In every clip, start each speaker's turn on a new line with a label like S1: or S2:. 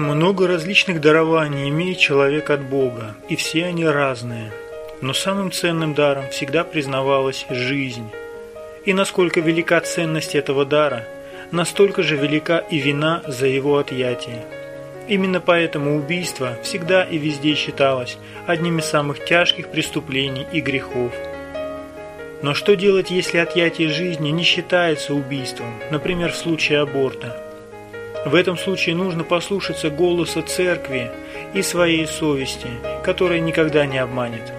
S1: Много различных дарований имеет человек от Бога, и все они разные. Но самым ценным даром всегда признавалась жизнь. И насколько велика ценность этого дара, настолько же велика и вина за его отъятие. Именно поэтому убийство всегда и везде считалось одним из самых тяжких преступлений и грехов. Но что делать, если отъятие жизни не считается убийством, например, в случае аборта? В этом случае нужно послушаться голоса церкви и своей совести, которая никогда не обманет.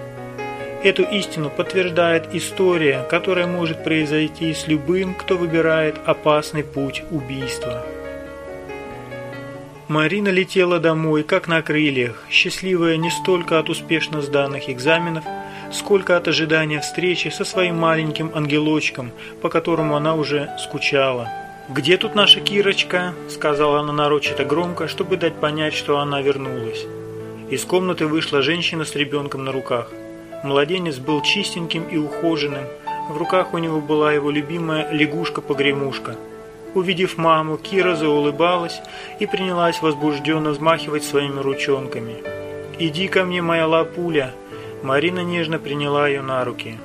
S1: Эту истину подтверждает история, которая может произойти с любым, кто выбирает опасный путь убийства. Марина летела домой, как на крыльях, счастливая не столько от успешно сданных экзаменов, сколько от ожидания встречи со своим маленьким ангелочком, по которому она уже скучала. «Где тут наша Кирочка?» – сказала она нарочито громко, чтобы дать понять, что она вернулась. Из комнаты вышла женщина с ребенком на руках. Младенец был чистеньким и ухоженным, в руках у него была его любимая лягушка-погремушка – Увидев маму, Кира заулыбалась и принялась возбужденно взмахивать своими ручонками. «Иди ко мне, моя лапуля!» Марина нежно приняла ее на руки.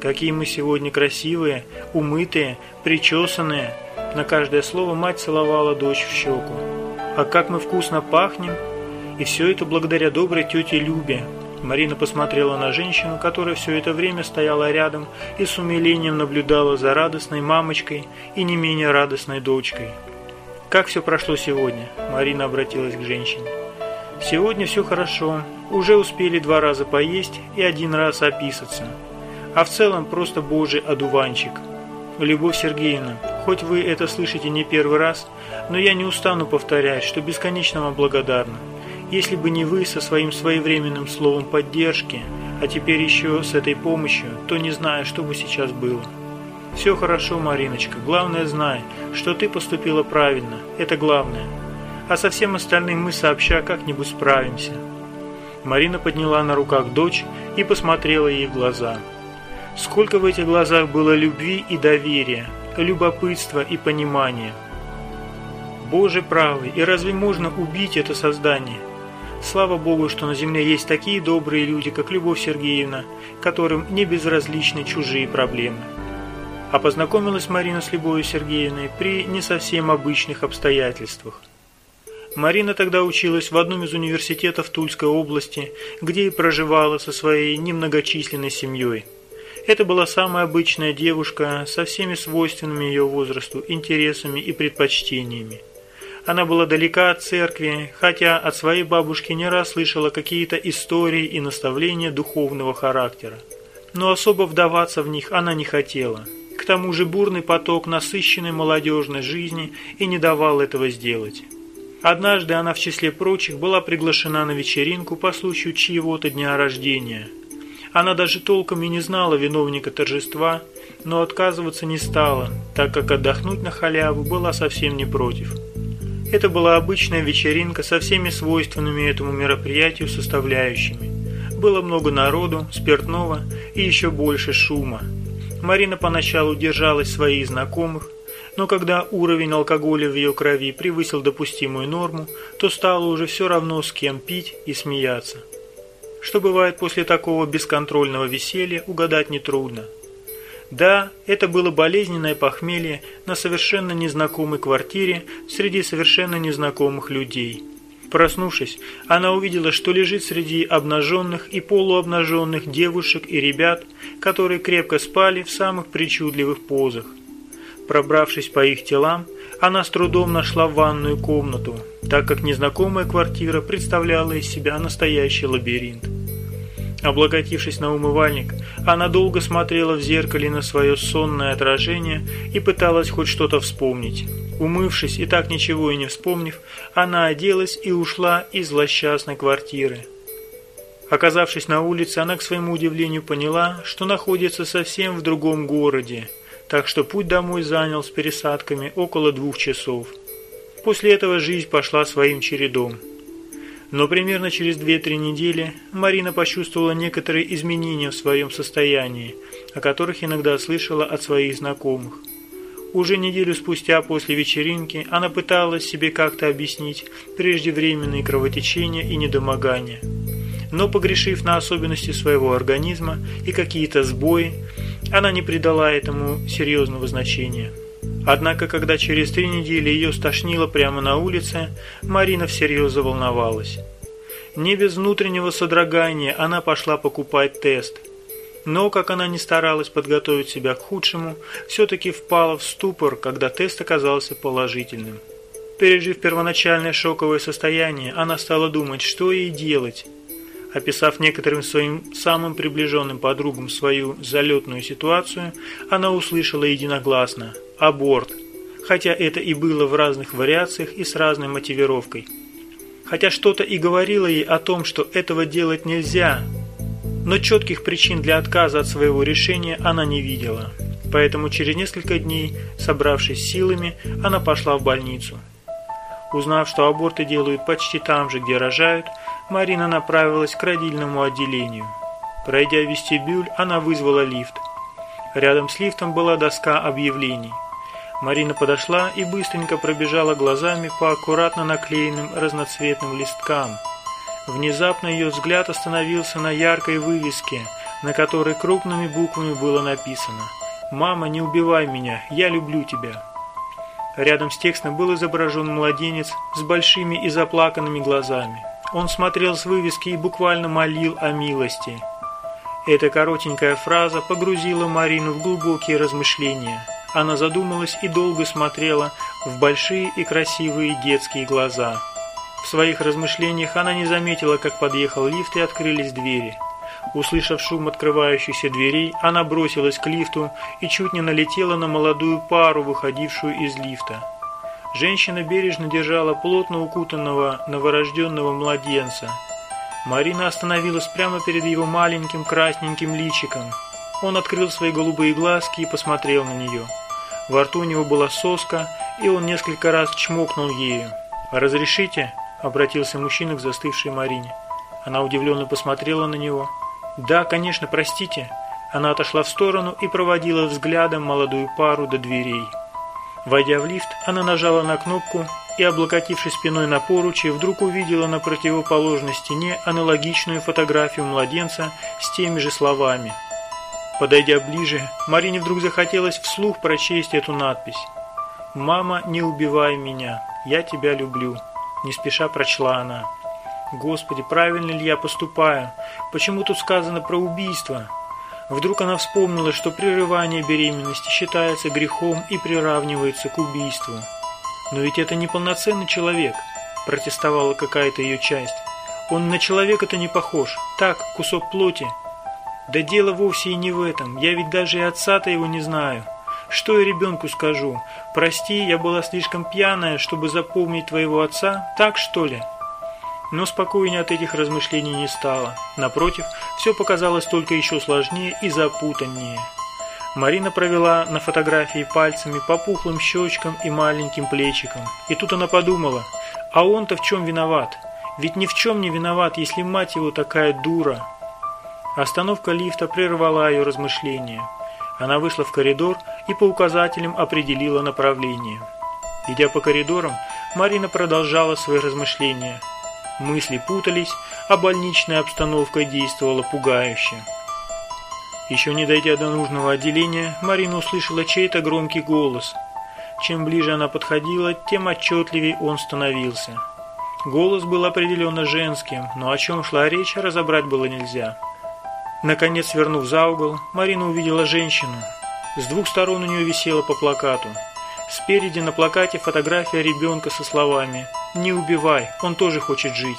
S1: «Какие мы сегодня красивые, умытые, причесанные!» На каждое слово мать целовала дочь в щеку. «А как мы вкусно пахнем!» И все это благодаря доброй тете Любе, Марина посмотрела на женщину, которая все это время стояла рядом и с умилением наблюдала за радостной мамочкой и не менее радостной дочкой. «Как все прошло сегодня?» Марина обратилась к женщине. «Сегодня все хорошо. Уже успели два раза поесть и один раз описаться. А в целом просто божий одуванчик. Любовь Сергеевна, хоть вы это слышите не первый раз, но я не устану повторять, что бесконечно вам благодарна. Если бы не вы со своим своевременным словом поддержки, а теперь еще с этой помощью, то не знаю, что бы сейчас было. Все хорошо, Мариночка, главное знай, что ты поступила правильно, это главное. А со всем остальным мы сообща как-нибудь справимся. Марина подняла на руках дочь и посмотрела ей в глаза. Сколько в этих глазах было любви и доверия, любопытства и понимания. Боже правый, и разве можно убить это создание? Слава Богу, что на земле есть такие добрые люди, как Любовь Сергеевна, которым не безразличны чужие проблемы. А познакомилась Марина с Любовью Сергеевной при не совсем обычных обстоятельствах. Марина тогда училась в одном из университетов Тульской области, где и проживала со своей немногочисленной семьей. Это была самая обычная девушка со всеми свойственными ее возрасту интересами и предпочтениями. Она была далека от церкви, хотя от своей бабушки не раз слышала какие-то истории и наставления духовного характера. Но особо вдаваться в них она не хотела. К тому же бурный поток насыщенной молодежной жизни и не давал этого сделать. Однажды она в числе прочих была приглашена на вечеринку по случаю чьего-то дня рождения. Она даже толком и не знала виновника торжества, но отказываться не стала, так как отдохнуть на халяву была совсем не против. Это была обычная вечеринка со всеми свойственными этому мероприятию составляющими. Было много народу, спиртного и еще больше шума. Марина поначалу держалась своих знакомых, но когда уровень алкоголя в ее крови превысил допустимую норму, то стало уже все равно с кем пить и смеяться. Что бывает после такого бесконтрольного веселья, угадать нетрудно – да, это было болезненное похмелье на совершенно незнакомой квартире среди совершенно незнакомых людей. Проснувшись, она увидела, что лежит среди обнаженных и полуобнаженных девушек и ребят, которые крепко спали в самых причудливых позах. Пробравшись по их телам, она с трудом нашла ванную комнату, так как незнакомая квартира представляла из себя настоящий лабиринт. Облокотившись на умывальник, она долго смотрела в зеркале на свое сонное отражение и пыталась хоть что-то вспомнить. Умывшись и так ничего и не вспомнив, она оделась и ушла из злосчастной квартиры. Оказавшись на улице, она к своему удивлению поняла, что находится совсем в другом городе, так что путь домой занял с пересадками около двух часов. После этого жизнь пошла своим чередом. Но примерно через 2-3 недели Марина почувствовала некоторые изменения в своем состоянии, о которых иногда слышала от своих знакомых. Уже неделю спустя после вечеринки она пыталась себе как-то объяснить преждевременные кровотечения и недомогания. Но погрешив на особенности своего организма и какие-то сбои, она не придала этому серьезного значения. Однако, когда через три недели ее стошнило прямо на улице, Марина всерьез заволновалась. Не без внутреннего содрогания она пошла покупать тест – но, как она не старалась подготовить себя к худшему, все-таки впала в ступор, когда тест оказался положительным. Пережив первоначальное шоковое состояние, она стала думать, что ей делать. Описав некоторым своим самым приближенным подругам свою залетную ситуацию, она услышала единогласно «аборт», хотя это и было в разных вариациях и с разной мотивировкой. Хотя что-то и говорило ей о том, что этого делать нельзя – но четких причин для отказа от своего решения она не видела. Поэтому через несколько дней, собравшись силами, она пошла в больницу. Узнав, что аборты делают почти там же, где рожают, Марина направилась к родильному отделению. Пройдя вестибюль, она вызвала лифт. Рядом с лифтом была доска объявлений. Марина подошла и быстренько пробежала глазами по аккуратно наклеенным разноцветным листкам – Внезапно ее взгляд остановился на яркой вывеске, на которой крупными буквами было написано «Мама, не убивай меня, я люблю тебя». Рядом с текстом был изображен младенец с большими и заплаканными глазами. Он смотрел с вывески и буквально молил о милости. Эта коротенькая фраза погрузила Марину в глубокие размышления. Она задумалась и долго смотрела в большие и красивые детские глаза – в своих размышлениях она не заметила, как подъехал лифт и открылись двери. Услышав шум открывающихся дверей, она бросилась к лифту и чуть не налетела на молодую пару, выходившую из лифта. Женщина бережно держала плотно укутанного новорожденного младенца. Марина остановилась прямо перед его маленьким красненьким личиком. Он открыл свои голубые глазки и посмотрел на нее. Во рту у него была соска, и он несколько раз чмокнул ею. «Разрешите?» обратился мужчина к застывшей Марине. Она удивленно посмотрела на него. «Да, конечно, простите». Она отошла в сторону и проводила взглядом молодую пару до дверей. Войдя в лифт, она нажала на кнопку и, облокотившись спиной на поручи, вдруг увидела на противоположной стене аналогичную фотографию младенца с теми же словами. Подойдя ближе, Марине вдруг захотелось вслух прочесть эту надпись. «Мама, не убивай меня, я тебя люблю». Не спеша прочла она. Господи, правильно ли я поступаю? Почему тут сказано про убийство? Вдруг она вспомнила, что прерывание беременности считается грехом и приравнивается к убийству. Но ведь это не полноценный человек, протестовала какая-то ее часть. Он на человека-то не похож. Так, кусок плоти. Да дело вовсе и не в этом. Я ведь даже и отца-то его не знаю. Что я ребенку скажу? Прости, я была слишком пьяная, чтобы запомнить твоего отца, так что ли? Но спокойнее от этих размышлений не стало. Напротив, все показалось только еще сложнее и запутаннее. Марина провела на фотографии пальцами по пухлым щечкам и маленьким плечикам. И тут она подумала, а он-то в чем виноват? Ведь ни в чем не виноват, если мать его такая дура. Остановка лифта прервала ее размышления. Она вышла в коридор и по указателям определила направление. Идя по коридорам, Марина продолжала свои размышления. Мысли путались, а больничная обстановка действовала пугающе. Еще не дойдя до нужного отделения, Марина услышала чей-то громкий голос. Чем ближе она подходила, тем отчетливее он становился. Голос был определенно женским, но о чем шла речь, разобрать было нельзя. Наконец, свернув за угол, Марина увидела женщину. С двух сторон у нее висело по плакату. Спереди на плакате фотография ребенка со словами «Не убивай, он тоже хочет жить».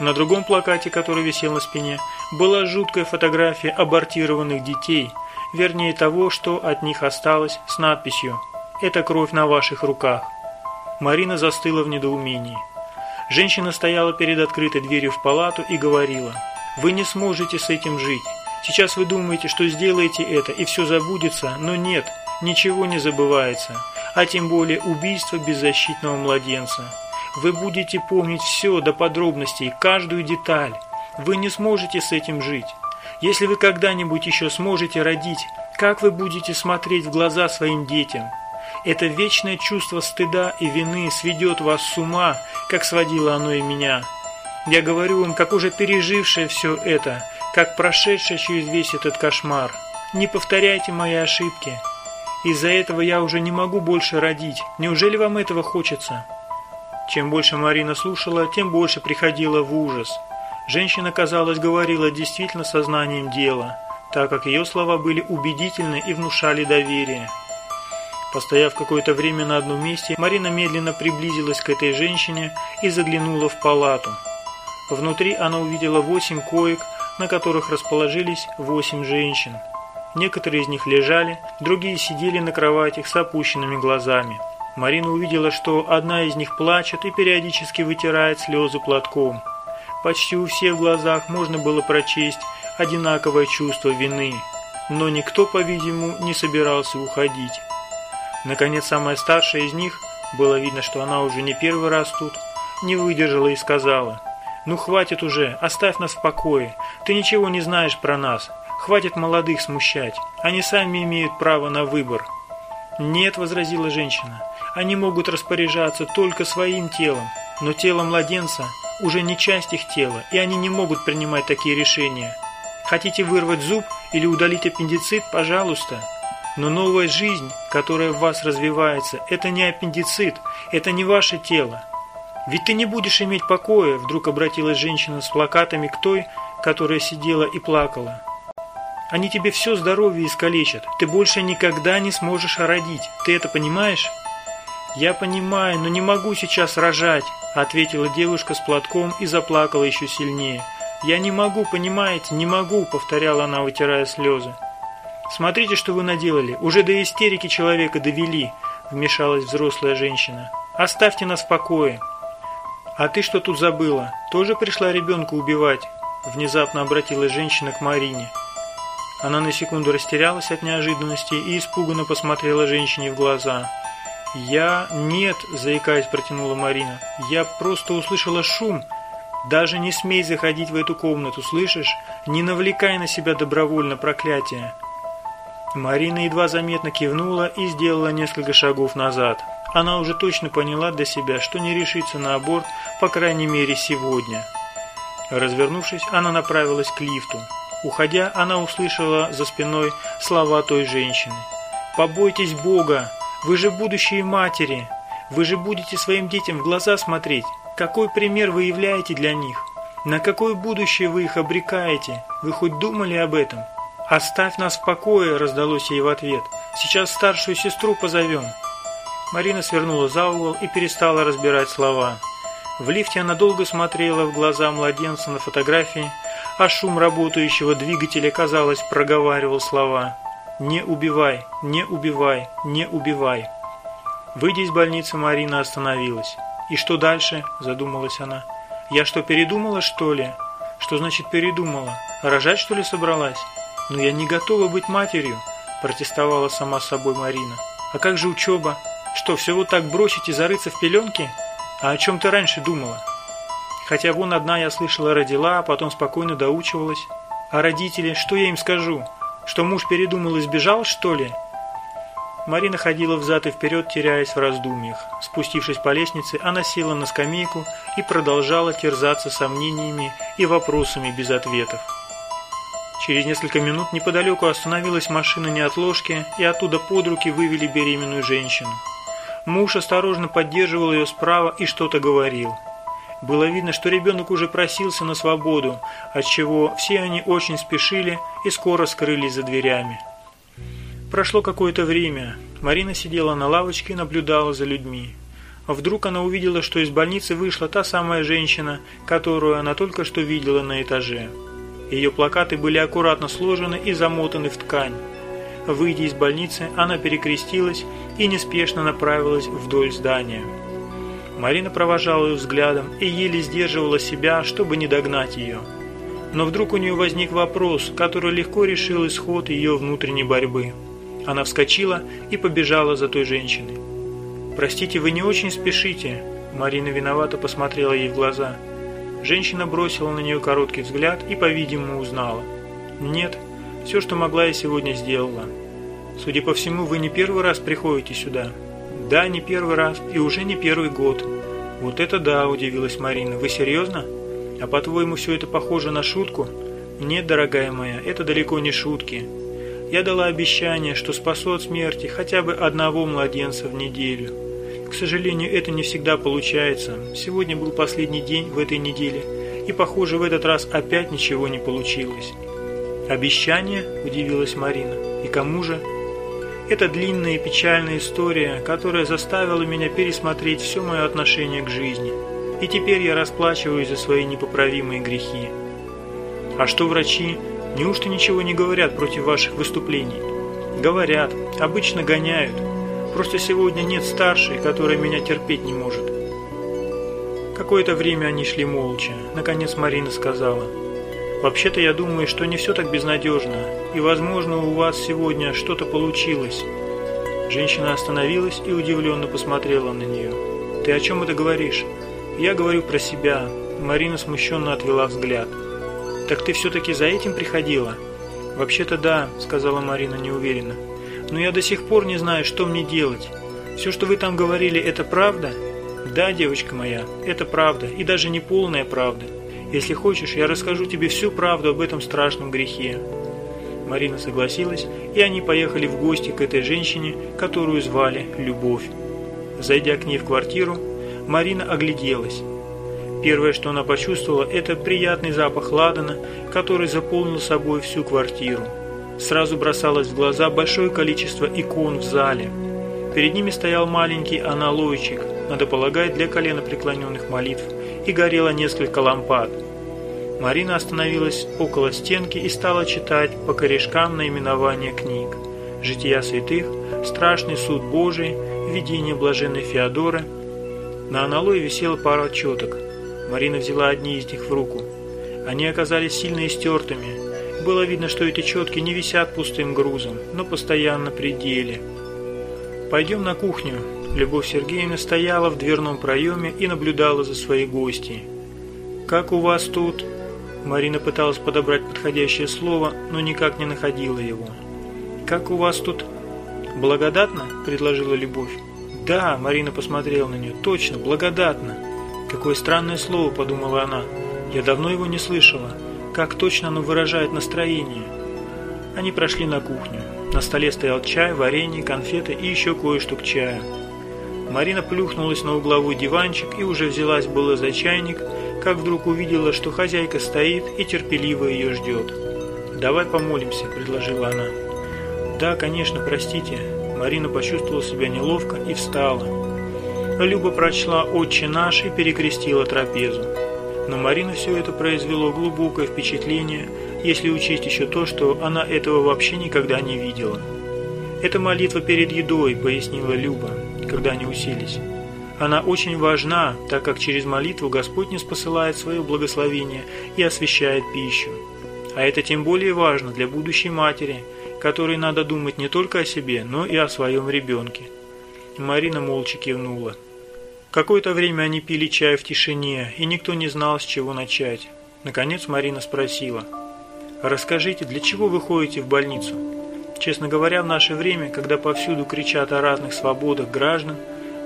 S1: На другом плакате, который висел на спине, была жуткая фотография абортированных детей, вернее того, что от них осталось, с надписью «Это кровь на ваших руках». Марина застыла в недоумении. Женщина стояла перед открытой дверью в палату и говорила – вы не сможете с этим жить. Сейчас вы думаете, что сделаете это и все забудется, но нет, ничего не забывается, а тем более убийство беззащитного младенца. Вы будете помнить все до подробностей, каждую деталь. Вы не сможете с этим жить. Если вы когда-нибудь еще сможете родить, как вы будете смотреть в глаза своим детям? Это вечное чувство стыда и вины сведет вас с ума, как сводило оно и меня. Я говорю вам, как уже пережившее все это, как прошедшее через весь этот кошмар. Не повторяйте мои ошибки. Из-за этого я уже не могу больше родить. Неужели вам этого хочется?» Чем больше Марина слушала, тем больше приходила в ужас. Женщина, казалось, говорила действительно сознанием дела, так как ее слова были убедительны и внушали доверие. Постояв какое-то время на одном месте, Марина медленно приблизилась к этой женщине и заглянула в палату. Внутри она увидела восемь коек, на которых расположились восемь женщин. Некоторые из них лежали, другие сидели на кроватях с опущенными глазами. Марина увидела, что одна из них плачет и периодически вытирает слезы платком. Почти у всех глазах можно было прочесть одинаковое чувство вины, но никто, по-видимому, не собирался уходить. Наконец, самая старшая из них, было видно, что она уже не первый раз тут, не выдержала и сказала, «Ну хватит уже, оставь нас в покое, ты ничего не знаешь про нас, хватит молодых смущать, они сами имеют право на выбор». «Нет», — возразила женщина, — «они могут распоряжаться только своим телом, но тело младенца уже не часть их тела, и они не могут принимать такие решения. Хотите вырвать зуб или удалить аппендицит, пожалуйста». Но новая жизнь, которая в вас развивается, это не аппендицит, это не ваше тело. Ведь ты не будешь иметь покоя, вдруг обратилась женщина с плакатами к той, которая сидела и плакала. Они тебе все здоровье искалечат. Ты больше никогда не сможешь родить. Ты это понимаешь? Я понимаю, но не могу сейчас рожать, ответила девушка с платком и заплакала еще сильнее. Я не могу, понимаете, не могу, повторяла она, вытирая слезы. «Смотрите, что вы наделали. Уже до истерики человека довели», – вмешалась взрослая женщина. «Оставьте нас в покое». «А ты что тут забыла? Тоже пришла ребенка убивать?» Внезапно обратилась женщина к Марине. Она на секунду растерялась от неожиданности и испуганно посмотрела женщине в глаза. «Я... нет», – заикаясь, протянула Марина. «Я просто услышала шум. Даже не смей заходить в эту комнату, слышишь? Не навлекай на себя добровольно проклятие». Марина едва заметно кивнула и сделала несколько шагов назад. Она уже точно поняла для себя, что не решится на аборт, по крайней мере, сегодня. Развернувшись, она направилась к лифту. Уходя, она услышала за спиной слова той женщины. «Побойтесь Бога! Вы же будущие матери! Вы же будете своим детям в глаза смотреть! Какой пример вы являете для них? На какое будущее вы их обрекаете? Вы хоть думали об этом?» «Оставь нас в покое!» – раздалось ей в ответ. «Сейчас старшую сестру позовем!» Марина свернула за угол и перестала разбирать слова. В лифте она долго смотрела в глаза младенца на фотографии, а шум работающего двигателя, казалось, проговаривал слова «Не убивай, не убивай, не убивай». Выйдя из больницы, Марина остановилась. «И что дальше?» – задумалась она. «Я что, передумала, что ли?» «Что значит передумала? Рожать, что ли, собралась?» «Но я не готова быть матерью», – протестовала сама собой Марина. «А как же учеба? Что, все вот так бросить и зарыться в пеленки? А о чем ты раньше думала?» Хотя вон одна я слышала родила, а потом спокойно доучивалась. А родители, что я им скажу? Что муж передумал и сбежал, что ли? Марина ходила взад и вперед, теряясь в раздумьях. Спустившись по лестнице, она села на скамейку и продолжала терзаться сомнениями и вопросами без ответов. Через несколько минут неподалеку остановилась машина неотложки, и оттуда под руки вывели беременную женщину. Муж осторожно поддерживал ее справа и что-то говорил. Было видно, что ребенок уже просился на свободу, отчего все они очень спешили и скоро скрылись за дверями. Прошло какое-то время. Марина сидела на лавочке и наблюдала за людьми. Вдруг она увидела, что из больницы вышла та самая женщина, которую она только что видела на этаже. Ее плакаты были аккуратно сложены и замотаны в ткань. Выйдя из больницы, она перекрестилась и неспешно направилась вдоль здания. Марина провожала ее взглядом и еле сдерживала себя, чтобы не догнать ее. Но вдруг у нее возник вопрос, который легко решил исход ее внутренней борьбы. Она вскочила и побежала за той женщиной. «Простите, вы не очень спешите?» Марина виновато посмотрела ей в глаза – Женщина бросила на нее короткий взгляд и, по-видимому, узнала. «Нет, все, что могла, я сегодня сделала. Судя по всему, вы не первый раз приходите сюда». Да, не первый раз и уже не первый год. Вот это да, удивилась Марина. Вы серьезно? А по-твоему все это похоже на шутку? Нет, дорогая моя, это далеко не шутки. Я дала обещание, что спасу от смерти хотя бы одного младенца в неделю. К сожалению, это не всегда получается. Сегодня был последний день в этой неделе, и, похоже, в этот раз опять ничего не получилось. «Обещание?» – удивилась Марина. «И кому же?» Это длинная и печальная история, которая заставила меня пересмотреть все мое отношение к жизни. И теперь я расплачиваюсь за свои непоправимые грехи. А что врачи? Неужто ничего не говорят против ваших выступлений? Говорят, обычно гоняют. Просто сегодня нет старшей, которая меня терпеть не может. Какое-то время они шли молча. Наконец Марина сказала. «Вообще-то я думаю, что не все так безнадежно, и, возможно, у вас сегодня что-то получилось». Женщина остановилась и удивленно посмотрела на нее. «Ты о чем это говоришь?» «Я говорю про себя». Марина смущенно отвела взгляд. «Так ты все-таки за этим приходила?» «Вообще-то да», — сказала Марина неуверенно. «Но я до сих пор не знаю, что мне делать. Все, что вы там говорили, это правда?» «Да, девочка моя, это правда, и даже не полная правда. Если хочешь, я расскажу тебе всю правду об этом страшном грехе». Марина согласилась, и они поехали в гости к этой женщине, которую звали Любовь. Зайдя к ней в квартиру, Марина огляделась. Первое, что она почувствовала, это приятный запах ладана, который заполнил собой всю квартиру. Сразу бросалось в глаза большое количество икон в зале. Перед ними стоял маленький аналойчик, надо полагать, для коленопреклоненных молитв, и горело несколько лампад. Марина остановилась около стенки и стала читать по корешкам наименования книг. «Жития святых», «Страшный суд Божий», «Видение блаженной Феодоры». На аналое висела пара четок – Марина взяла одни из них в руку. Они оказались сильно истертыми. Было видно, что эти четки не висят пустым грузом, но постоянно при деле. «Пойдем на кухню». Любовь Сергеевна стояла в дверном проеме и наблюдала за своей гостьей. «Как у вас тут?» Марина пыталась подобрать подходящее слово, но никак не находила его. «Как у вас тут?» «Благодатно?» – предложила Любовь. «Да», – Марина посмотрела на нее, – «точно, благодатно». Какое странное слово, подумала она. Я давно его не слышала. Как точно оно выражает настроение. Они прошли на кухню. На столе стоял чай, варенье, конфеты и еще кое-что к чаю. Марина плюхнулась на угловой диванчик и уже взялась было за чайник, как вдруг увидела, что хозяйка стоит и терпеливо ее ждет. «Давай помолимся», – предложила она. «Да, конечно, простите». Марина почувствовала себя неловко и встала. Люба прочла «Отче наш» и перекрестила трапезу. Но Марина все это произвело глубокое впечатление, если учесть еще то, что она этого вообще никогда не видела. «Это молитва перед едой», — пояснила Люба, когда они уселись. Она очень важна, так как через молитву Господь не спосылает свое благословение и освещает пищу. А это тем более важно для будущей матери, которой надо думать не только о себе, но и о своем ребенке. Марина молча кивнула. Какое-то время они пили чай в тишине, и никто не знал, с чего начать. Наконец Марина спросила. «Расскажите, для чего вы ходите в больницу?» Честно говоря, в наше время, когда повсюду кричат о разных свободах граждан,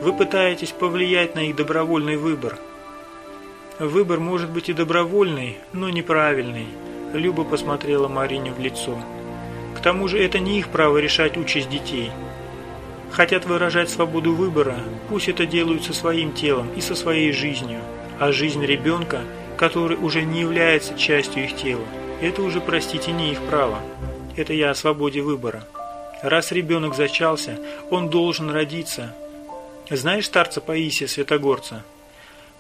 S1: вы пытаетесь повлиять на их добровольный выбор. Выбор может быть и добровольный, но неправильный. Люба посмотрела Марине в лицо. К тому же это не их право решать участь детей – Хотят выражать свободу выбора, пусть это делают со своим телом и со своей жизнью, а жизнь ребенка, который уже не является частью их тела, это уже, простите, не их право. Это я о свободе выбора. Раз ребенок зачался, он должен родиться. Знаешь старца Паисия Святогорца?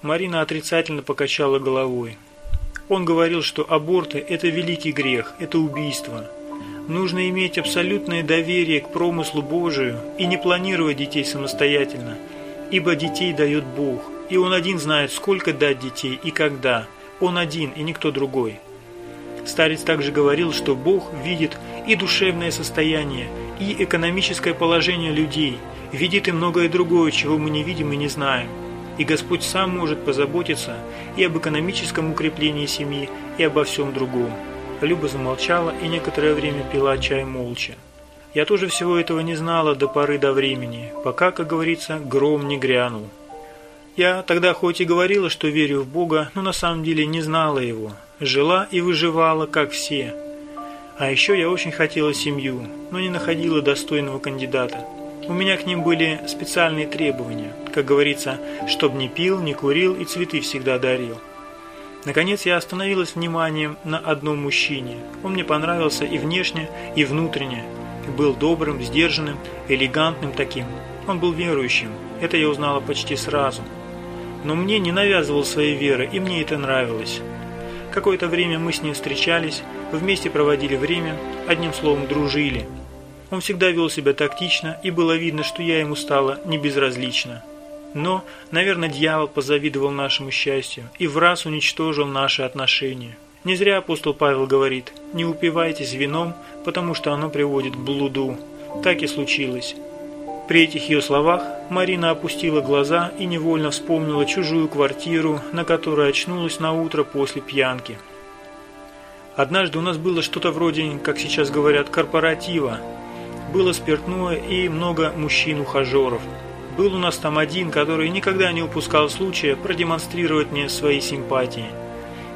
S1: Марина отрицательно покачала головой. Он говорил, что аборты – это великий грех, это убийство – Нужно иметь абсолютное доверие к промыслу Божию и не планировать детей самостоятельно, ибо детей дает Бог, и Он один знает, сколько дать детей и когда. Он один и никто другой. Старец также говорил, что Бог видит и душевное состояние, и экономическое положение людей, видит и многое другое, чего мы не видим и не знаем. И Господь сам может позаботиться и об экономическом укреплении семьи, и обо всем другом. Люба замолчала и некоторое время пила чай молча. Я тоже всего этого не знала до поры до времени, пока, как говорится, гром не грянул. Я тогда хоть и говорила, что верю в Бога, но на самом деле не знала Его. Жила и выживала, как все. А еще я очень хотела семью, но не находила достойного кандидата. У меня к ним были специальные требования. Как говорится, чтоб не пил, не курил и цветы всегда дарил. Наконец я остановилась вниманием на одном мужчине. Он мне понравился и внешне, и внутренне. Был добрым, сдержанным, элегантным таким. Он был верующим. Это я узнала почти сразу но мне не навязывал своей веры, и мне это нравилось. Какое-то время мы с ним встречались, вместе проводили время, одним словом, дружили. Он всегда вел себя тактично, и было видно, что я ему стала не безразлична. Но, наверное, дьявол позавидовал нашему счастью и в раз уничтожил наши отношения. Не зря апостол Павел говорит «Не упивайтесь вином, потому что оно приводит к блуду». Так и случилось. При этих ее словах Марина опустила глаза и невольно вспомнила чужую квартиру, на которой очнулась на утро после пьянки. Однажды у нас было что-то вроде, как сейчас говорят, корпоратива. Было спиртное и много мужчин-ухажеров. Был у нас там один, который никогда не упускал случая продемонстрировать мне свои симпатии.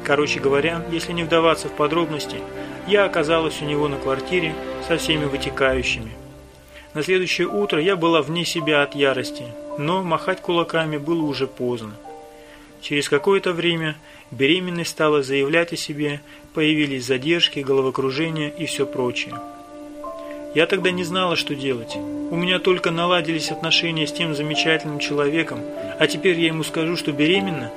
S1: Короче говоря, если не вдаваться в подробности, я оказалась у него на квартире со всеми вытекающими. На следующее утро я была вне себя от ярости, но махать кулаками было уже поздно. Через какое-то время беременность стала заявлять о себе, появились задержки, головокружение и все прочее. Я тогда не знала, что делать. У меня только наладились отношения с тем замечательным человеком, а теперь я ему скажу, что беременна.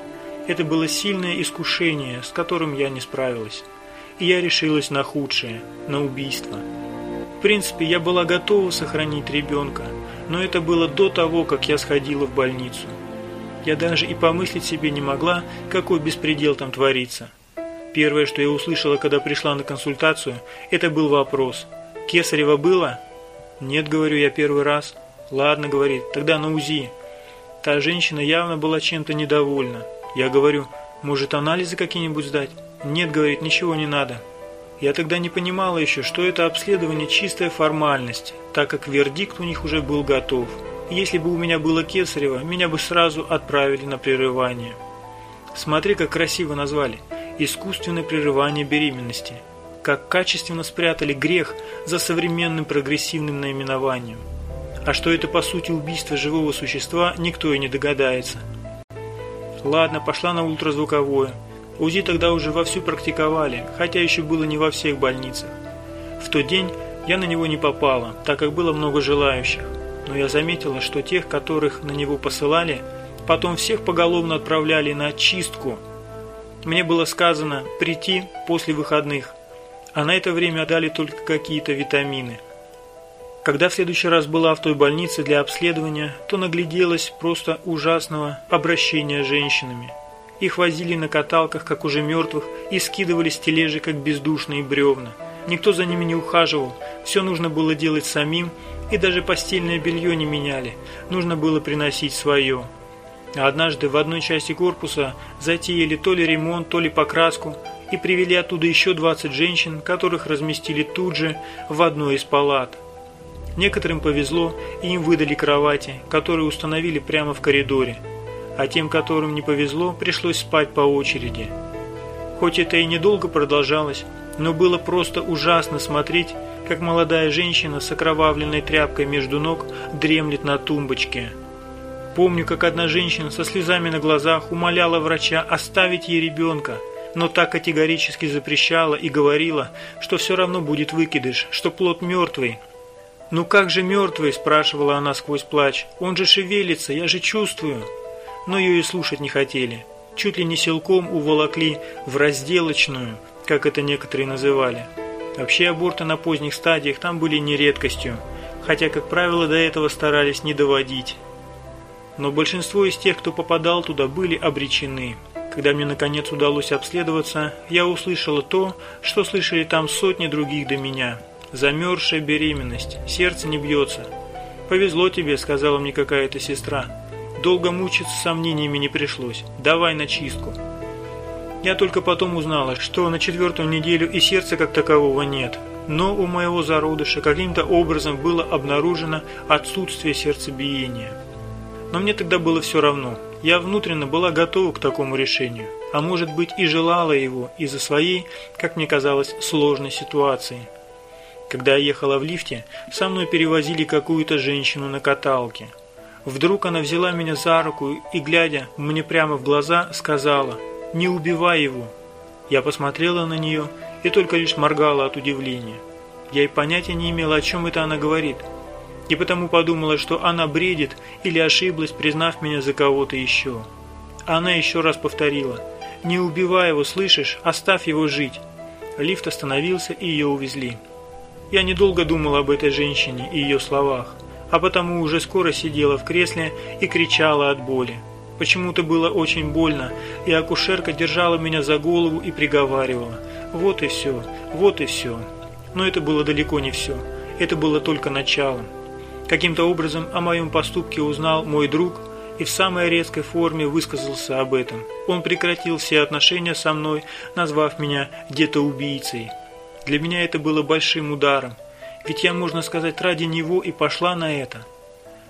S1: Это было сильное искушение, с которым я не справилась. И я решилась на худшее, на убийство. В принципе, я была готова сохранить ребенка, но это было до того, как я сходила в больницу. Я даже и помыслить себе не могла, какой беспредел там творится. Первое, что я услышала, когда пришла на консультацию, это был вопрос. «Кесарева было?» «Нет», говорю я первый раз. «Ладно», говорит, «тогда на УЗИ». Та женщина явно была чем-то недовольна. Я говорю, «Может, анализы какие-нибудь сдать?» «Нет», говорит, «ничего не надо». Я тогда не понимала еще, что это обследование чистая формальность, так как вердикт у них уже был готов. если бы у меня было кесарево, меня бы сразу отправили на прерывание. Смотри, как красиво назвали. Искусственное прерывание беременности. Как качественно спрятали грех за современным прогрессивным наименованием. А что это по сути убийство живого существа, никто и не догадается. Ладно, пошла на ультразвуковое. УЗИ тогда уже вовсю практиковали, хотя еще было не во всех больницах. В тот день я на него не попала, так как было много желающих. Но я заметила, что тех, которых на него посылали, потом всех поголовно отправляли на очистку. Мне было сказано прийти после выходных, а на это время дали только какие-то витамины. Когда в следующий раз была в той больнице для обследования, то нагляделась просто ужасного обращения с женщинами – их возили на каталках, как уже мертвых, и скидывали с тележи, как бездушные бревна. Никто за ними не ухаживал, все нужно было делать самим, и даже постельное белье не меняли, нужно было приносить свое. А однажды в одной части корпуса затеяли то ли ремонт, то ли покраску, и привели оттуда еще 20 женщин, которых разместили тут же в одной из палат. Некоторым повезло, и им выдали кровати, которые установили прямо в коридоре а тем, которым не повезло, пришлось спать по очереди. Хоть это и недолго продолжалось, но было просто ужасно смотреть, как молодая женщина с окровавленной тряпкой между ног дремлет на тумбочке. Помню, как одна женщина со слезами на глазах умоляла врача оставить ей ребенка, но так категорически запрещала и говорила, что все равно будет выкидыш, что плод мертвый. «Ну как же мертвый?» – спрашивала она сквозь плач. «Он же шевелится, я же чувствую» но ее и слушать не хотели. Чуть ли не силком уволокли в разделочную, как это некоторые называли. Вообще аборты на поздних стадиях там были не редкостью, хотя, как правило, до этого старались не доводить. Но большинство из тех, кто попадал туда, были обречены. Когда мне наконец удалось обследоваться, я услышала то, что слышали там сотни других до меня. Замерзшая беременность, сердце не бьется. «Повезло тебе», — сказала мне какая-то сестра. Долго мучиться сомнениями не пришлось. Давай на чистку. Я только потом узнала, что на четвертую неделю и сердца как такового нет. но у моего зародыша каким-то образом было обнаружено отсутствие сердцебиения. Но мне тогда было все равно. Я внутренне была готова к такому решению, а может быть и желала его из-за своей, как мне казалось, сложной ситуации. Когда я ехала в лифте, со мной перевозили какую-то женщину на каталке. Вдруг она взяла меня за руку и, глядя мне прямо в глаза, сказала «Не убивай его». Я посмотрела на нее и только лишь моргала от удивления. Я и понятия не имела, о чем это она говорит, и потому подумала, что она бредит или ошиблась, признав меня за кого-то еще. Она еще раз повторила «Не убивай его, слышишь? Оставь его жить». Лифт остановился, и ее увезли. Я недолго думала об этой женщине и ее словах, а потому уже скоро сидела в кресле и кричала от боли. Почему-то было очень больно, и акушерка держала меня за голову и приговаривала – вот и все, вот и все. Но это было далеко не все. Это было только началом. Каким-то образом о моем поступке узнал мой друг и в самой резкой форме высказался об этом. Он прекратил все отношения со мной, назвав меня где-то убийцей. Для меня это было большим ударом, ведь я, можно сказать, ради него и пошла на это.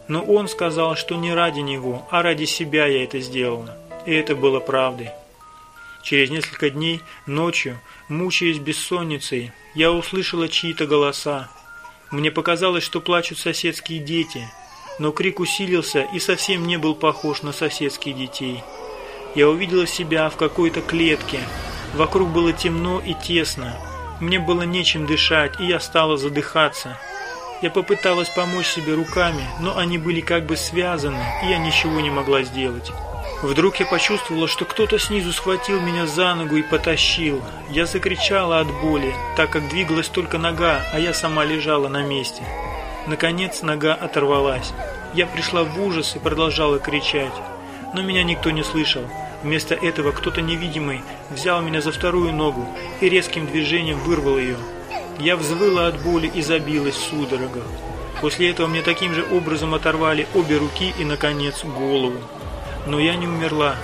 S1: Но он сказал, что не ради него, а ради себя я это сделала. И это было правдой. Через несколько дней, ночью, мучаясь бессонницей, я услышала чьи-то голоса. Мне показалось, что плачут соседские дети, но крик усилился и совсем не был похож на соседских детей. Я увидела себя в какой-то клетке. Вокруг было темно и тесно. Мне было нечем дышать, и я стала задыхаться. Я попыталась помочь себе руками, но они были как бы связаны, и я ничего не могла сделать. Вдруг я почувствовала, что кто-то снизу схватил меня за ногу и потащил. Я закричала от боли, так как двигалась только нога, а я сама лежала на месте. Наконец нога оторвалась. Я пришла в ужас и продолжала кричать. Но меня никто не слышал. Вместо этого кто-то невидимый взял меня за вторую ногу и резким движением вырвал ее. Я взвыла от боли и забилась в. После этого мне таким же образом оторвали обе руки и, наконец, голову. Но я не умерла.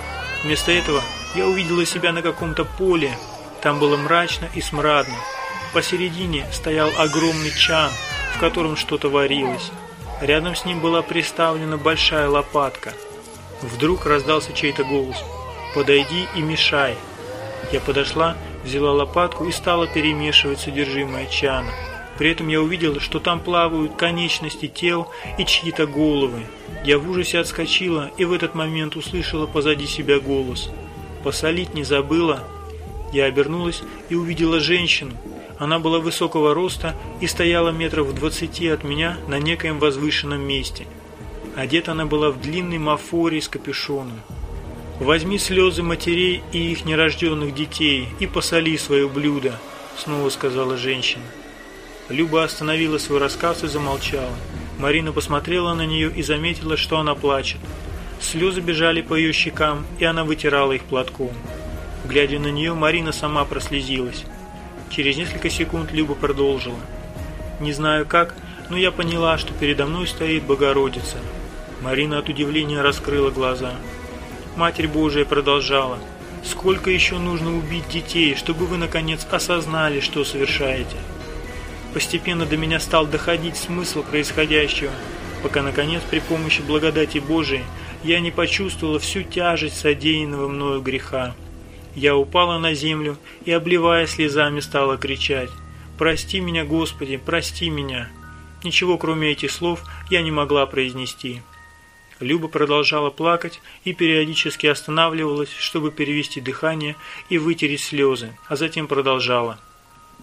S1: Вместо этого я увидела себя на каком-то поле. Там было мрачно и смрадно. Посередине стоял огромный чан, в котором что-то варилось. Рядом с ним была приставлена большая лопатка. Вдруг раздался чей-то голос. «Подойди и мешай». Я подошла, взяла лопатку и стала перемешивать содержимое чана. При этом я увидела, что там плавают конечности тел и чьи-то головы. Я в ужасе отскочила и в этот момент услышала позади себя голос. «Посолить не забыла?» Я обернулась и увидела женщину. Она была высокого роста и стояла метров в двадцати от меня на некоем возвышенном месте. Одета она была в длинный мафорий с капюшоном. «Возьми слезы матерей и их нерожденных детей и посоли свое блюдо», снова сказала женщина. Люба остановила свой рассказ и замолчала. Марина посмотрела на нее и заметила, что она плачет. Слезы бежали по ее щекам, и она вытирала их платком. Глядя на нее, Марина сама прослезилась. Через несколько секунд Люба продолжила. «Не знаю как, но я поняла, что передо мной стоит Богородица». Марина от удивления раскрыла глаза. Матерь Божия продолжала. «Сколько еще нужно убить детей, чтобы вы, наконец, осознали, что совершаете?» Постепенно до меня стал доходить смысл происходящего, пока, наконец, при помощи благодати Божией я не почувствовала всю тяжесть содеянного мною греха. Я упала на землю и, обливая слезами, стала кричать «Прости меня, Господи, прости меня!» Ничего, кроме этих слов, я не могла произнести. Люба продолжала плакать и периодически останавливалась, чтобы перевести дыхание и вытереть слезы, а затем продолжала –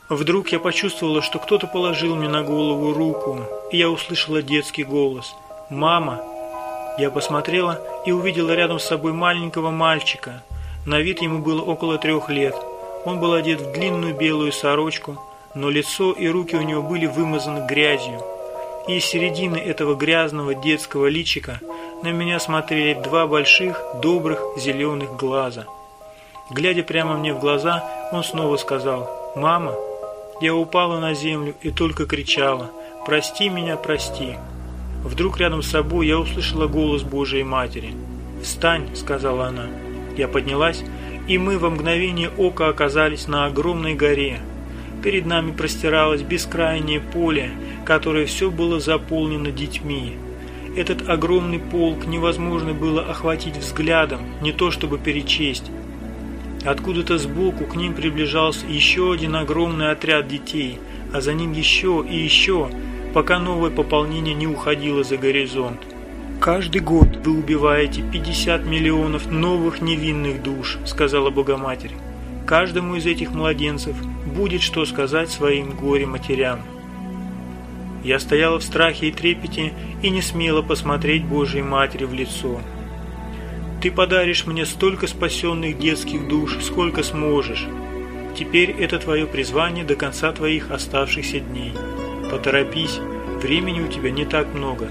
S1: Вдруг я почувствовала, что кто-то положил мне на голову руку, и я услышала детский голос «Мама!». Я посмотрела и увидела рядом с собой маленького мальчика. На вид ему было около трех лет. Он был одет в длинную белую сорочку, но лицо и руки у него были вымазаны грязью. И из середины этого грязного детского личика на меня смотрели два больших, добрых, зеленых глаза. Глядя прямо мне в глаза, он снова сказал «Мама!». Я упала на землю и только кричала «Прости меня, прости!». Вдруг рядом с собой я услышала голос Божией Матери. «Встань!» – сказала она. Я поднялась, и мы во мгновение ока оказались на огромной горе. Перед нами простиралось бескрайнее поле, которое все было заполнено детьми. Этот огромный полк невозможно было охватить взглядом, не то чтобы перечесть. Откуда-то сбоку к ним приближался еще один огромный отряд детей, а за ним еще и еще, пока новое пополнение не уходило за горизонт. «Каждый год вы убиваете 50 миллионов новых невинных душ», — сказала Богоматерь. «Каждому из этих младенцев будет что сказать своим горе-матерям». Я стояла в страхе и трепете и не смела посмотреть Божьей Матери в лицо. Ты подаришь мне столько спасенных детских душ, сколько сможешь. Теперь это твое призвание до конца твоих оставшихся дней. Поторопись, времени у тебя не так много.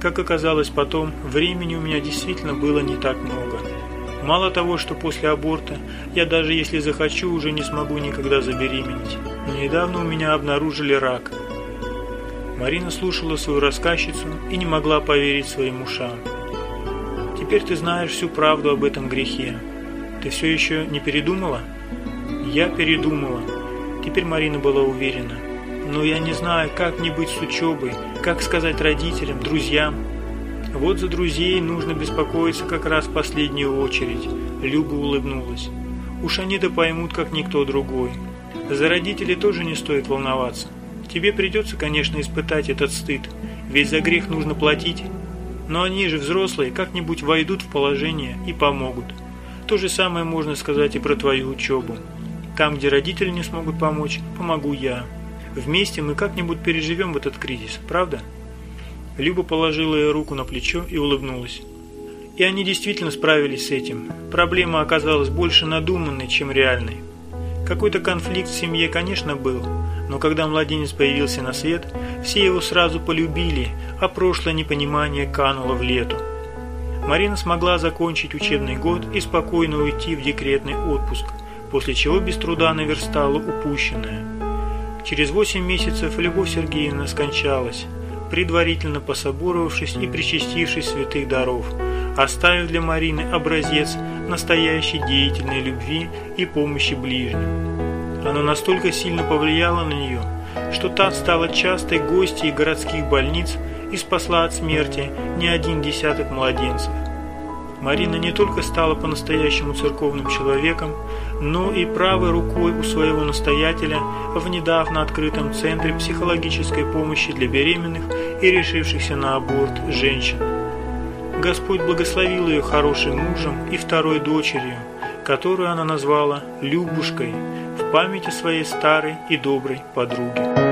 S1: Как оказалось потом, времени у меня действительно было не так много. Мало того, что после аборта я даже если захочу уже не смогу никогда забеременеть. Но недавно у меня обнаружили рак. Марина слушала свою рассказчицу и не могла поверить своим ушам. Теперь ты знаешь всю правду об этом грехе. Ты все еще не передумала? Я передумала. Теперь Марина была уверена. Но я не знаю, как мне быть с учебой, как сказать родителям, друзьям. Вот за друзей нужно беспокоиться как раз в последнюю очередь. Люба улыбнулась. Уж они-то поймут, как никто другой. За родителей тоже не стоит волноваться. Тебе придется, конечно, испытать этот стыд, ведь за грех нужно платить, но они же взрослые, как-нибудь войдут в положение и помогут. То же самое можно сказать и про твою учебу. Там, где родители не смогут помочь, помогу я. Вместе мы как-нибудь переживем этот кризис, правда? Люба положила ей руку на плечо и улыбнулась. И они действительно справились с этим. Проблема оказалась больше надуманной, чем реальной. Какой-то конфликт в семье, конечно, был, но когда младенец появился на свет, все его сразу полюбили, а прошлое непонимание кануло в лету. Марина смогла закончить учебный год и спокойно уйти в декретный отпуск, после чего без труда наверстала упущенное. Через восемь месяцев Любовь Сергеевна скончалась, предварительно пособоровавшись и причастившись святых даров, оставив для Марины образец настоящей деятельной любви и помощи ближним. Оно настолько сильно повлияло на нее, что та стала частой гостьей городских больниц и спасла от смерти не один десяток младенцев. Марина не только стала по-настоящему церковным человеком, но и правой рукой у своего настоятеля в недавно открытом центре психологической помощи для беременных и решившихся на аборт женщин. Господь благословил ее хорошим мужем и второй дочерью, которую она назвала Любушкой в память о своей старой и доброй подруге.